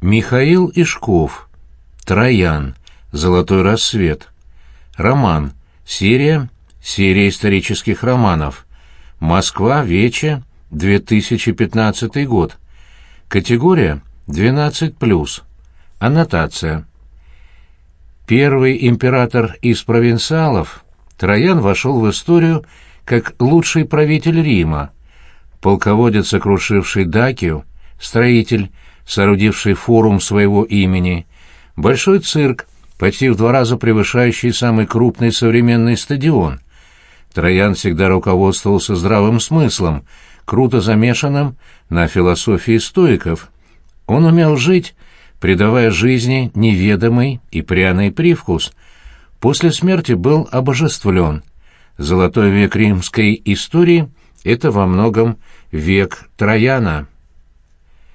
Михаил Ишков. Троян. Золотой рассвет. Роман. Серия. Серия исторических романов. Москва. Вече. 2015 год. Категория 12+. Аннотация. Первый император из провинциалов, Троян вошел в историю как лучший правитель Рима, полководец, сокрушивший Дакию, строитель, соорудивший форум своего имени, большой цирк, почти в два раза превышающий самый крупный современный стадион. Троян всегда руководствовался здравым смыслом, круто замешанным на философии стоиков. Он умел жить, придавая жизни неведомый и пряный привкус. После смерти был обожествлен. Золотой век римской истории — это во многом век Трояна.